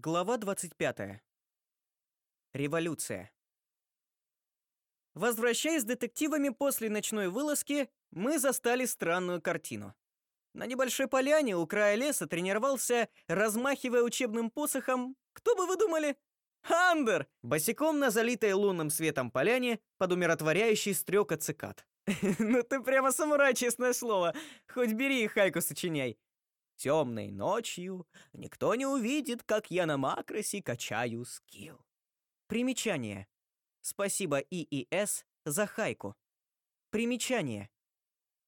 Глава 25. Революция. Возвращаясь с детективами после ночной вылазки, мы застали странную картину. На небольшой поляне у края леса тренировался, размахивая учебным посохом, кто бы вы думали? Андер! Босиком на залитой лунным светом поляне под умиротворяющий стрекот цикад. Ну ты прямо самурай, честное слово. Хоть бери и хайку сочиняй. Темной ночью никто не увидит, как я на макросе качаю скилл. Примечание. Спасибо ИИС за хайку. Примечание.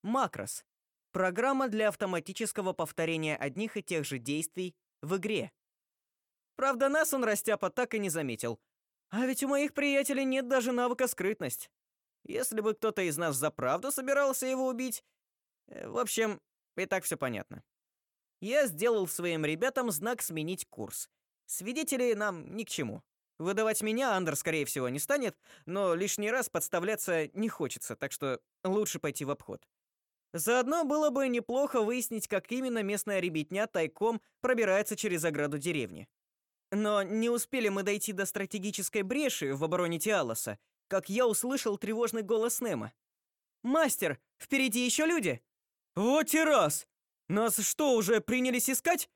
Макрос. Программа для автоматического повторения одних и тех же действий в игре. Правда, нас он растяпа так и не заметил. А ведь у моих приятелей нет даже навыка скрытность. Если бы кто-то из нас за правду собирался его убить, э, в общем, и так все понятно. Я сделал своим ребятам знак сменить курс. Свидетели нам ни к чему. Выдавать меня Андер, скорее всего, не станет, но лишний раз подставляться не хочется, так что лучше пойти в обход. Заодно было бы неплохо выяснить, как именно местная ребятня тайком пробирается через ограду деревни. Но не успели мы дойти до стратегической бреши в обороне Тиалоса, как я услышал тревожный голос Нема. «Мастер, впереди еще люди!» «Вот и раз! Нас что, уже принялись искать?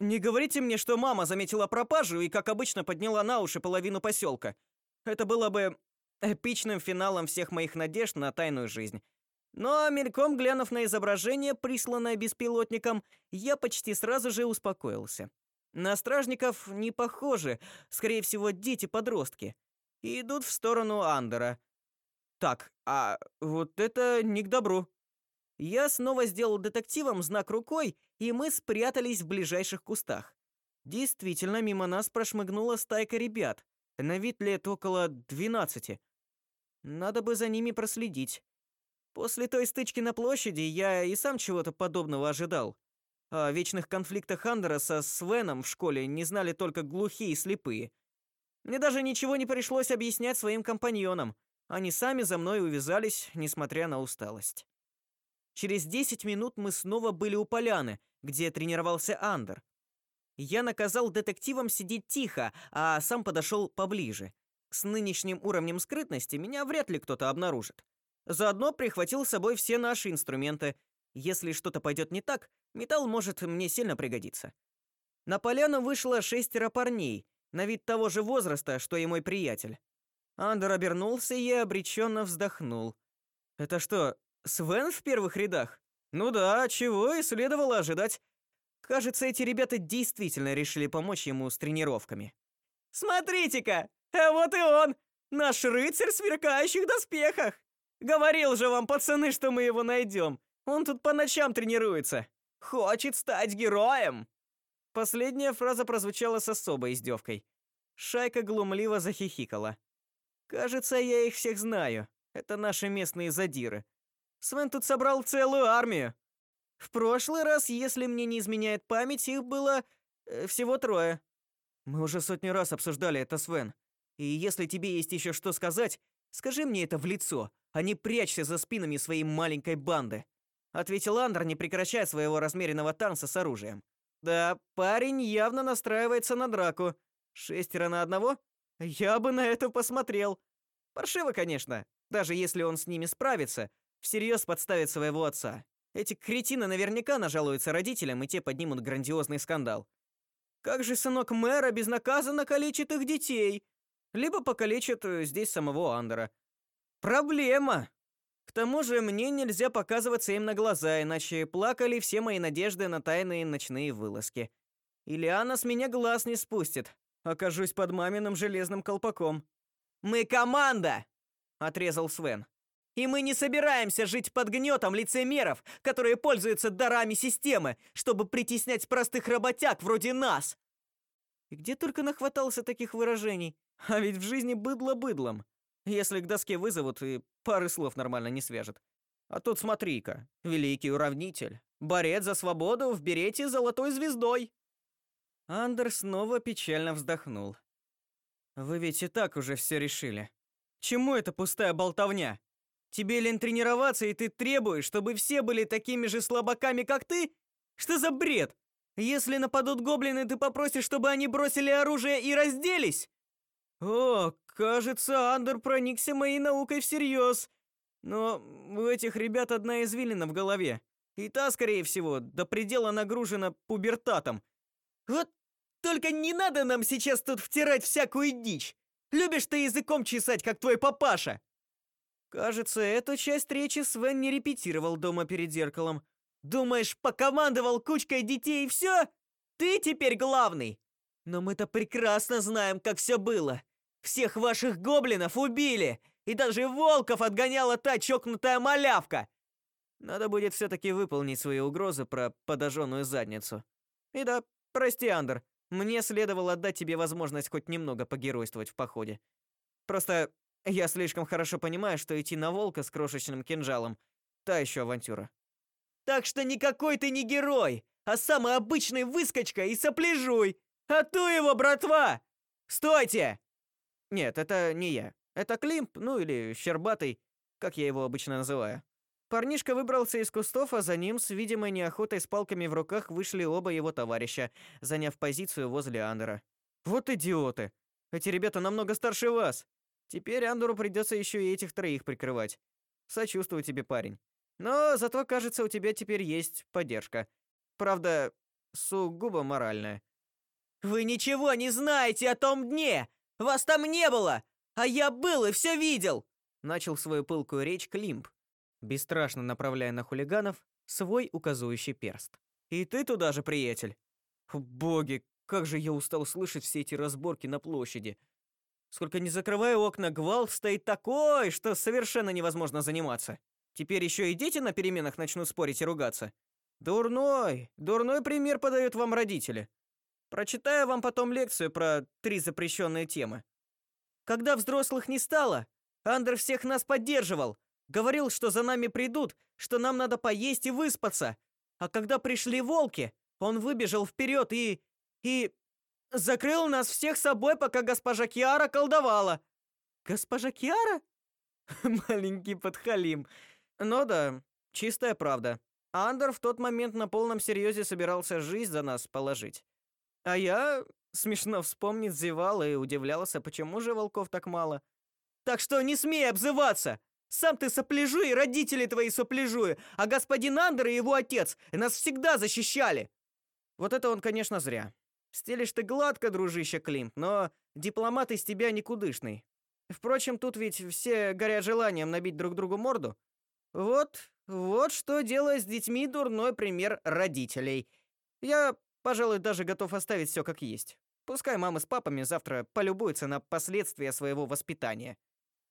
Не говорите мне, что мама заметила пропажу и, как обычно, подняла на уши половину поселка. Это было бы эпичным финалом всех моих надежд на тайную жизнь. Но мельком глянув на изображение, присланное беспилотником, я почти сразу же успокоился. На стражников не похожи, скорее всего, дети-подростки. И идут в сторону Андера. Так, а вот это не к добру. Я снова сделал детективам знак рукой, и мы спрятались в ближайших кустах. Действительно, мимо нас прошмыгнула стайка ребят, на вид лет около двенадцати. Надо бы за ними проследить. После той стычки на площади я и сам чего-то подобного ожидал. О вечных конфликтах Хандера со Свеном в школе не знали только глухие и слепые. Мне даже ничего не пришлось объяснять своим компаньонам. Они сами за мной увязались, несмотря на усталость. Через 10 минут мы снова были у поляны, где тренировался Андер. Я наказал детективам сидеть тихо, а сам подошел поближе. С нынешним уровнем скрытности меня вряд ли кто-то обнаружит. Заодно прихватил с собой все наши инструменты. Если что-то пойдет не так, металл может мне сильно пригодиться. На поляну вышло шестеро парней, на вид того же возраста, что и мой приятель. Андер обернулся и обреченно вздохнул. Это что, Свен в первых рядах? Ну да, чего и следовало ожидать. Кажется, эти ребята действительно решили помочь ему с тренировками. Смотрите-ка, а вот и он, наш рыцарь в сверкающих доспехах. Говорил же вам, пацаны, что мы его найдем. Он тут по ночам тренируется. Хочет стать героем. Последняя фраза прозвучала с особой издевкой. Шайка глумливо захихикала. Кажется, я их всех знаю. Это наши местные задиры. Свен тут собрал целую армию. В прошлый раз, если мне не изменяет память, их было э, всего трое. Мы уже сотни раз обсуждали это, Свен. И если тебе есть еще что сказать, скажи мне это в лицо, а не прячься за спинами своей маленькой банды, ответил Андер, не прекращая своего размеренного танца с оружием. Да, парень явно настраивается на драку. Шестеро на одного? Я бы на это посмотрел. Паршиво, конечно, даже если он с ними справится всерьез подставит своего отца. Эти кретины наверняка нажалуются родителям, и те поднимут грандиозный скандал. Как же сынок мэра безнаказанно калечит их детей? Либо покалечит э, здесь самого Андера. Проблема. К тому же мне нельзя показываться им на глаза, иначе плакали все мои надежды на тайные ночные вылазки. Ильяна с меня глаз не спустит. Окажусь под маминым железным колпаком. Мы команда, отрезал Свен. И мы не собираемся жить под гнетом лицемеров, которые пользуются дарами системы, чтобы притеснять простых работяг вроде нас. И где только нахватался таких выражений. А ведь в жизни быдло быдлом. Если к доске вызовут, и пары слов нормально не свяжет. А тут смотри-ка, великий уравнитель, борец за свободу в берете золотой звездой. Андер снова печально вздохнул. Вы ведь и так уже все решили. Чему эта пустая болтовня? Тебе лень тренироваться, и ты требуешь, чтобы все были такими же слабаками, как ты? Что за бред? Если нападут гоблины, ты попросишь, чтобы они бросили оружие и разделись? О, кажется, Андер проникся моей наукой всерьез. Но у этих ребят одна извилина в голове. И та, скорее всего, до предела нагружена пубертатом. Вот только не надо нам сейчас тут втирать всякую дичь. Любишь ты языком чесать, как твой папаша. Кажется, эту часть речи Свен не репетировал дома перед зеркалом. Думаешь, покомандовал кучкой детей и все? Ты теперь главный. Но мы-то прекрасно знаем, как все было. Всех ваших гоблинов убили, и даже волков отгоняла та чокнутая малявка. Надо будет все таки выполнить свои угрозы про подожженную задницу. И да, прости, Андер, мне следовало отдать тебе возможность хоть немного погеройствовать в походе. Просто я слишком хорошо понимаю, что идти на волка с крошечным кинжалом та еще авантюра. Так что никакой ты не герой, а самый обычный выскочка и сопляжуй. А ту его, братва! Стойте! Нет, это не я. Это Климп, ну или Щербатый, как я его обычно называю. Парнишка выбрался из кустов, а за ним с видимой неохотой с палками в руках вышли оба его товарища, заняв позицию возле Андера. Вот идиоты. Эти ребята намного старше вас. Теперь Андеру придется еще и этих троих прикрывать. Сочувствую тебе, парень. Но зато, кажется, у тебя теперь есть поддержка. Правда, сугубо моральная. Вы ничего не знаете о том дне. Вас там не было, а я был и все видел, начал свою пылкую речь Климп, бесстрашно направляя на хулиганов свой указующий перст. И ты туда же, приятель. Боги, как же я устал слышать все эти разборки на площади. Сколько не закрываю окна, гвалт стоит такой, что совершенно невозможно заниматься. Теперь еще и дети на переменах начнут спорить и ругаться. Дурной, дурной пример подают вам родители. Прочитаю вам потом лекцию про три запрещенные темы. Когда взрослых не стало, Андер всех нас поддерживал, говорил, что за нами придут, что нам надо поесть и выспаться. А когда пришли волки, он выбежал вперед и и закрыл нас всех собой, пока госпожа Киара колдовала. Госпожа Киара? Маленький подхалим. Ну да, чистая правда. Андер в тот момент на полном серьезе собирался жизнь за нас положить. А я, смешно вспомнить, зевал и удивлялся, почему же волков так мало. Так что не смей обзываться! Сам ты сопляжуй, и родители твои сопляжуи, а господин Андер и его отец нас всегда защищали. Вот это он, конечно, зря. Стелишь ты гладко, дружище Климп, но дипломат из тебя никудышный. Впрочем, тут ведь все горят желанием набить друг другу морду. Вот, вот что делает с детьми дурной пример родителей. Я, пожалуй, даже готов оставить все как есть. Пускай мамы с папами завтра полюбуются на последствия своего воспитания.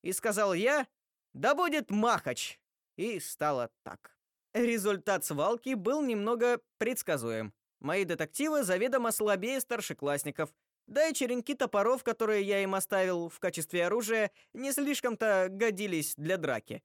И сказал я: "Да будет махач". И стало так. Результат свалки был немного предсказуем. Мои детективы заведомо слабее старшеклассников. Да и черенки топоров, которые я им оставил в качестве оружия, не слишком-то годились для драки.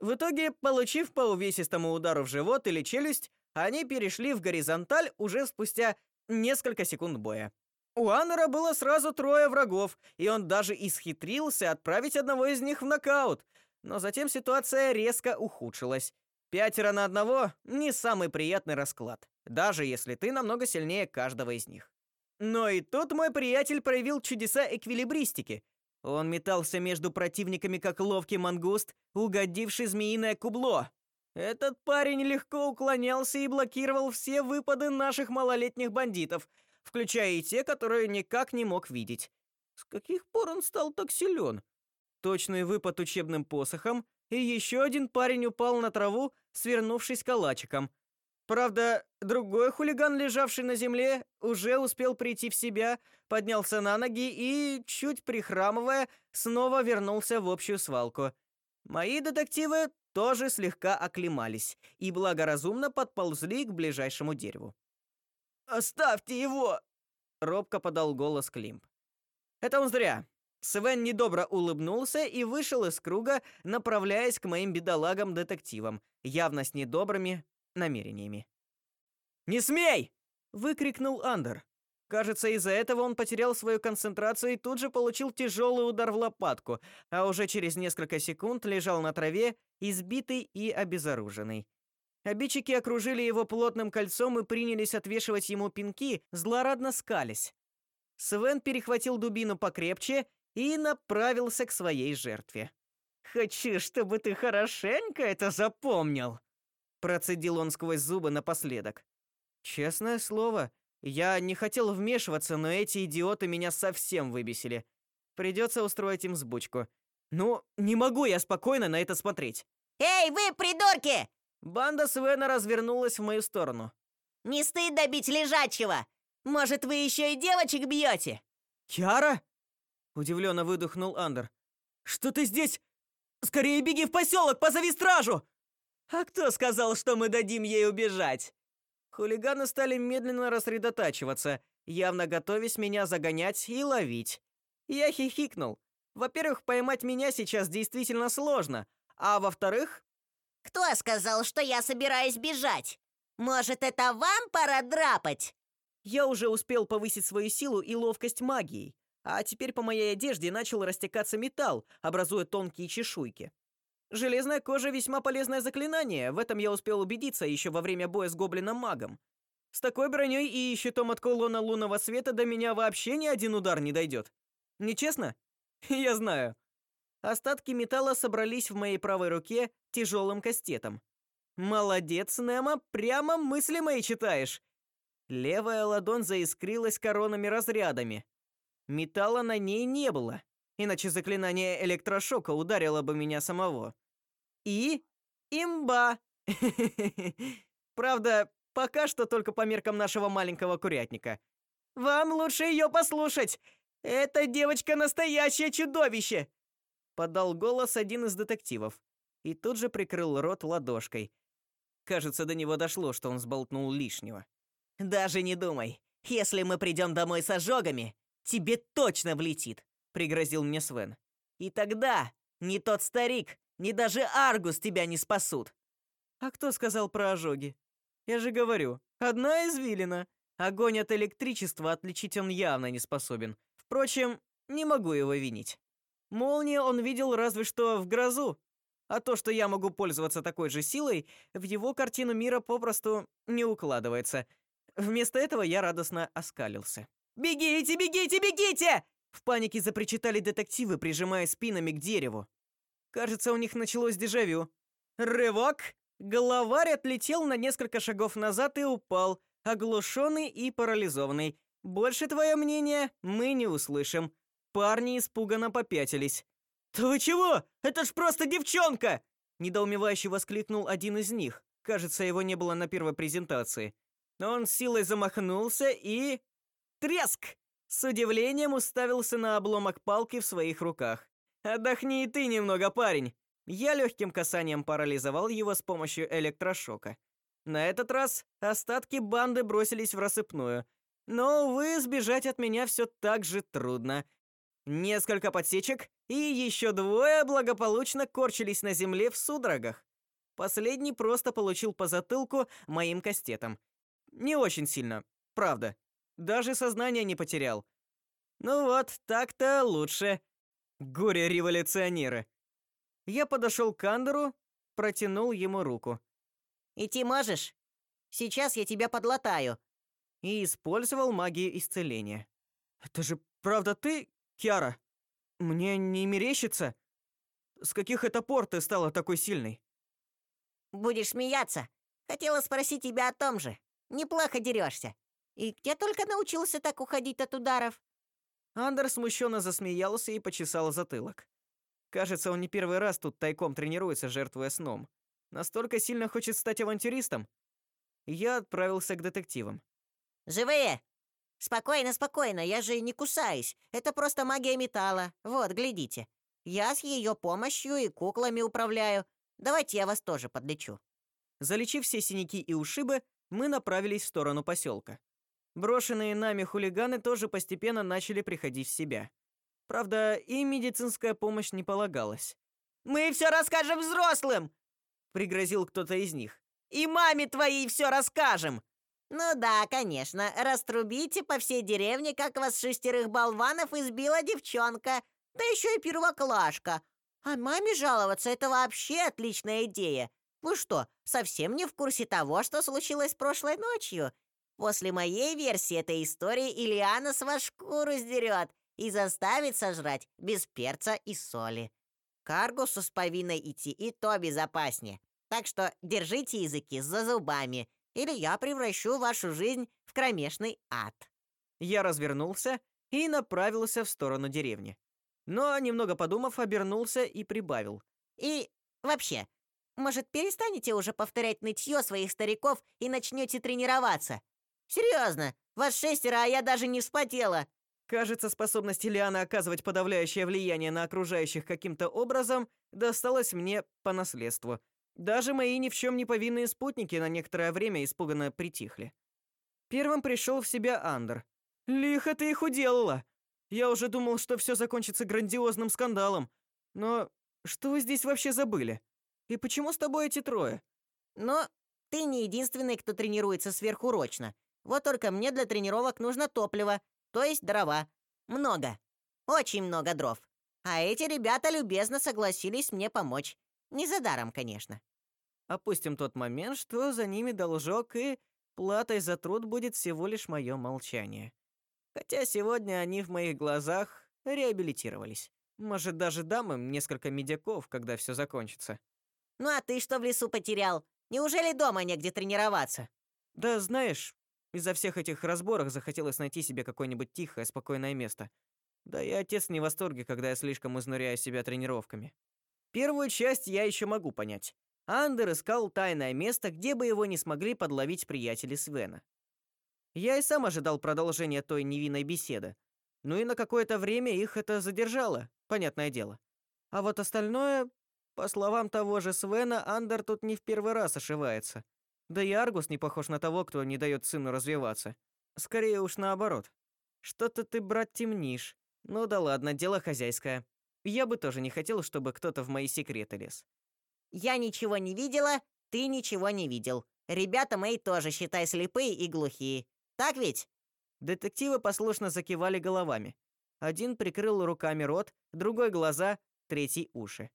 В итоге, получив по увесистому удару в живот или челюсть, они перешли в горизонталь уже спустя несколько секунд боя. У Аннера было сразу трое врагов, и он даже исхитрился отправить одного из них в нокаут. Но затем ситуация резко ухудшилась. Пятеро на одного не самый приятный расклад, даже если ты намного сильнее каждого из них. Но и тут мой приятель проявил чудеса эквилибристики. Он метался между противниками как ловкий мангуст, угодивший змеиное кубло. Этот парень легко уклонялся и блокировал все выпады наших малолетних бандитов, включая и те, которые никак не мог видеть. С каких пор он стал так силен? Точный выпад учебным посохом, и еще один парень упал на траву, свернувшись калачиком. Правда, другой хулиган, лежавший на земле, уже успел прийти в себя, поднялся на ноги и, чуть прихрамывая, снова вернулся в общую свалку. Мои детективы тоже слегка оклемались и благоразумно подползли к ближайшему дереву. «Оставьте его!» — робко подал голос Климп. «Это он зря». Свен недобро улыбнулся и вышел из круга, направляясь к моим бедолагам-детективам, явно с недобрыми намерениями. «Не смей!» — выкрикнул Андер. Кажется, из-за этого он потерял свою концентрацию и тут же получил тяжелый удар в лопатку, а уже через несколько секунд лежал на траве, избитый и обезоруженный. Обидчики окружили его плотным кольцом и принялись отвешивать ему пинки, злорадно скались. Свен перехватил дубину покрепче и направился к своей жертве. «Хочу, чтобы ты хорошенько это запомнил!» Процедил он сквозь зубы напоследок. «Честное слово, я не хотел вмешиваться, но эти идиоты меня совсем выбесили. Придется устроить им сбучку. Ну, не могу я спокойно на это смотреть. Эй, вы, придурки! Банда Свена развернулась в мою сторону. Не стыдно бить лежачего? Может, вы еще и девочек бьете? Киара? Удивленно выдохнул Андер. Что ты здесь? Скорее беги в поселок, позови стражу! А кто сказал, что мы дадим ей убежать? Хулиганы стали медленно рассредотачиваться, явно готовясь меня загонять и ловить. Я хихикнул. Во-первых, поймать меня сейчас действительно сложно, а во-вторых, кто сказал, что я собираюсь бежать? Может, это вам пора драпать? Я уже успел повысить свою силу и ловкость магией, а теперь по моей одежде начал растекаться металл, образуя тонкие чешуйки. Железная кожа весьма полезное заклинание, в этом я успел убедиться еще во время боя с гоблином-магом. С такой броней и щитом от колонна лунного света до меня вообще ни один удар не дойдет. Нечестно? Я знаю. Остатки металла собрались в моей правой руке тяжелым кастетом. Молодец, Немо, прямо мысли мои читаешь. Левая ладонь заискрилась коронами разрядами. Металла на ней не было, иначе заклинание электрошока ударило бы меня самого. И имба. Правда, пока что только по меркам нашего маленького курятника. Вам лучше ее послушать. Эта девочка настоящее чудовище, подал голос один из детективов и тут же прикрыл рот ладошкой. Кажется, до него дошло, что он сболтнул лишнего. Даже не думай. Если мы придем домой с ожогами, тебе точно влетит, пригрозил мне Свен. И тогда ни тот старик, ни даже Аргус тебя не спасут. А кто сказал про ожоги? Я же говорю, одна извилина. Огонь от электричества отличить он явно не способен. Впрочем, не могу его винить. Молнии он видел разве что в грозу, а то, что я могу пользоваться такой же силой, в его картину мира попросту не укладывается. Вместо этого я радостно оскалился. «Бегите, бегите, бегите!» В панике запричитали детективы, прижимая спинами к дереву. Кажется, у них началось дежавю. Рывок! Головарь отлетел на несколько шагов назад и упал, оглушенный и парализованный. Больше твое мнение мы не услышим. Парни испуганно попятились. «Да вы чего? Это ж просто девчонка!» Недоумевающе воскликнул один из них. Кажется, его не было на первой презентации. Но он силой замахнулся и... Треск! С удивлением уставился на обломок палки в своих руках. «Отдохни и ты немного, парень!» Я легким касанием парализовал его с помощью электрошока. На этот раз остатки банды бросились в рассыпную, но, увы, сбежать от меня все так же трудно. Несколько подсечек, и еще двое благополучно корчились на земле в судорогах. Последний просто получил по затылку моим кастетом. Не очень сильно, правда. Даже сознание не потерял. Ну вот, так-то лучше. Горе-революционеры. Я подошел к Андеру, протянул ему руку. «Идти можешь? Сейчас я тебя подлатаю», и использовал магию исцеления. Это же правда ты, Киара? Мне не мерещится? С каких это пор ты стала такой сильной? Будешь смеяться. Хотела спросить тебя о том же. Неплохо дерешься. И где только научился так уходить от ударов? Андер смущенно засмеялся и почесал затылок. Кажется, он не первый раз тут тайком тренируется, жертвуя сном. Настолько сильно хочет стать авантюристом. Я отправился к детективам. Живые! Спокойно, спокойно, я же не кусаюсь. Это просто магия металла. Вот, глядите. Я с ее помощью и куклами управляю. Давайте я вас тоже подлечу. Залечив все синяки и ушибы, мы направились в сторону поселка. Брошенные нами хулиганы тоже постепенно начали приходить в себя. Правда, им медицинская помощь не полагалась. «Мы все расскажем взрослым!» — пригрозил кто-то из них. «И маме твоей все расскажем!» Ну да, конечно. Раструбите по всей деревне, как вас шестерых болванов избила девчонка, да еще и первоклашка. А маме жаловаться — это вообще отличная идея. Вы что, совсем не в курсе того, что случилось прошлой ночью? После моей версии этой истории Ильяна с вас шкуру сдерет и заставит сожрать без перца и соли. Каргусу с повинной идти и то безопаснее. Так что держите языки за зубами, или я превращу вашу жизнь в кромешный ад». Я развернулся и направился в сторону деревни. Но, немного подумав, обернулся и прибавил. «И вообще, может, перестанете уже повторять нытье своих стариков и начнете тренироваться? Серьезно, вас шестеро, а я даже не вспотела. Кажется, способность Ильяны оказывать подавляющее влияние на окружающих каким-то образом досталась мне по наследству. Даже мои ни в чем не повинные спутники на некоторое время испуганно притихли. Первым пришел в себя Андер. «Лихо ты их уделала! Я уже думал, что все закончится грандиозным скандалом. Но что вы здесь вообще забыли? И почему с тобой эти трое?» «Но ты не единственный, кто тренируется сверхурочно. Вот только мне для тренировок нужно топливо, то есть дрова. Много. Очень много дров. А эти ребята любезно согласились мне помочь. Не за даром, конечно. Опустим тот момент, что за ними должок, и платой за труд будет всего лишь мое молчание. Хотя сегодня они в моих глазах реабилитировались. Может, даже дам им несколько медяков, когда все закончится. Ну а ты что в лесу потерял? Неужели дома негде тренироваться? Да знаешь, из-за всех этих разборок захотелось найти себе какое-нибудь тихое, спокойное место. Да и отец не в восторге, когда я слишком изнуряю себя тренировками. Первую часть я еще могу понять. Андер искал тайное место, где бы его не смогли подловить приятели Свена. Я и сам ожидал продолжения той невинной беседы. Ну и на какое-то время их это задержало, понятное дело. А вот остальное, по словам того же Свена, Андер тут не в первый раз ошивается. Да и Аргус не похож на того, кто не дает сыну развиваться. Скорее уж наоборот. Что-то ты, брат, темнишь. Ну да ладно, дело хозяйское. Я бы тоже не хотел, чтобы кто-то в мои секреты лез. Я ничего не видела, ты ничего не видел. Ребята мои тоже, считай, слепые и глухие. Так ведь? Детективы послушно закивали головами. Один прикрыл руками рот, другой глаза, третий уши.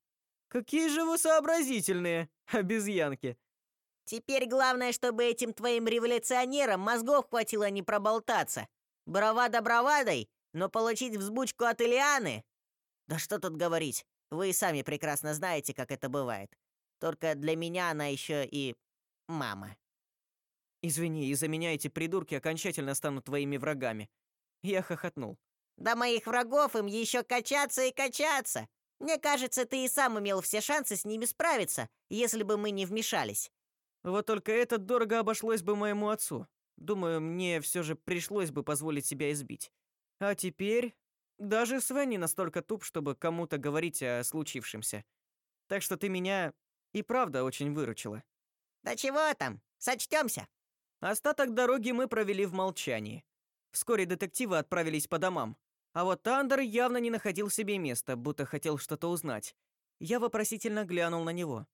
Какие же вы сообразительные, обезьянки. Теперь главное, чтобы этим твоим революционерам мозгов хватило не проболтаться. Бравада бравадой, но получить взбучку от Ильяны... Да что тут говорить, вы и сами прекрасно знаете, как это бывает. Только для меня она еще и мама. Извини, из-за меня эти придурки окончательно станут твоими врагами. Я хохотнул. Да моих врагов им еще качаться и качаться. Мне кажется, ты и сам имел все шансы с ними справиться, если бы мы не вмешались. Вот только это дорого обошлось бы моему отцу. Думаю, мне все же пришлось бы позволить себя избить. А теперь даже Свен не настолько туп, чтобы кому-то говорить о случившемся. Так что ты меня и правда очень выручила. Да чего там? Сочтёмся. Остаток дороги мы провели в молчании. Вскоре детективы отправились по домам. А вот Андер явно не находил себе места, будто хотел что-то узнать. Я вопросительно глянул на него.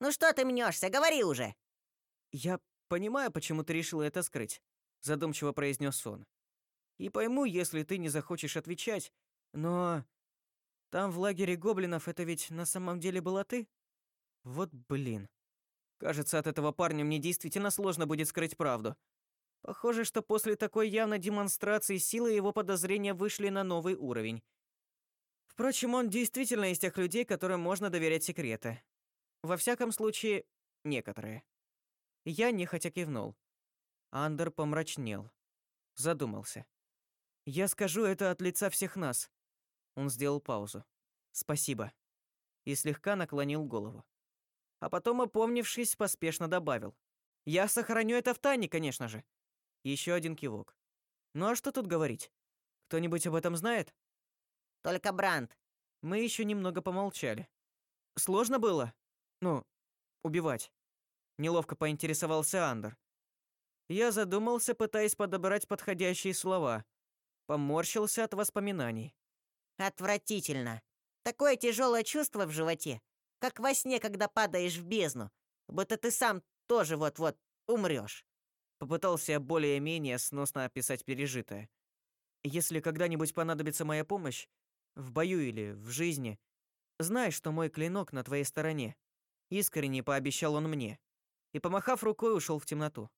Ну что ты мнешься? Говори уже. Я понимаю, почему ты решила это скрыть, задумчиво произнес он. И пойму, если ты не захочешь отвечать, но там в лагере гоблинов это ведь на самом деле была ты? Вот блин. Кажется, от этого парня мне действительно сложно будет скрыть правду. Похоже, что после такой явной демонстрации силы его подозрения вышли на новый уровень. Впрочем, он действительно из тех людей, которым можно доверять секреты. Во всяком случае, некоторые. Я нехотя кивнул. Андер помрачнел. Задумался. «Я скажу это от лица всех нас». Он сделал паузу. «Спасибо». И слегка наклонил голову. А потом, опомнившись, поспешно добавил. «Я сохраню это в тайне, конечно же». Еще один кивок. «Ну а что тут говорить? Кто-нибудь об этом знает?» «Только Бранд». Мы еще немного помолчали. «Сложно было?» Ну, убивать. Неловко поинтересовался Андер. Я задумался, пытаясь подобрать подходящие слова. Поморщился от воспоминаний. Отвратительно. Такое тяжелое чувство в животе, как во сне, когда падаешь в бездну, будто ты сам тоже вот-вот умрешь. Попытался более-менее сносно описать пережитое. Если когда-нибудь понадобится моя помощь, в бою или в жизни, знай, что мой клинок на твоей стороне. Искренне пообещал он мне. И, помахав рукой, ушел в темноту.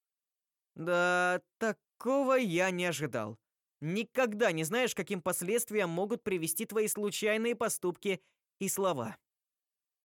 Да, такого я не ожидал. Никогда не знаешь, каким последствиям могут привести твои случайные поступки и слова.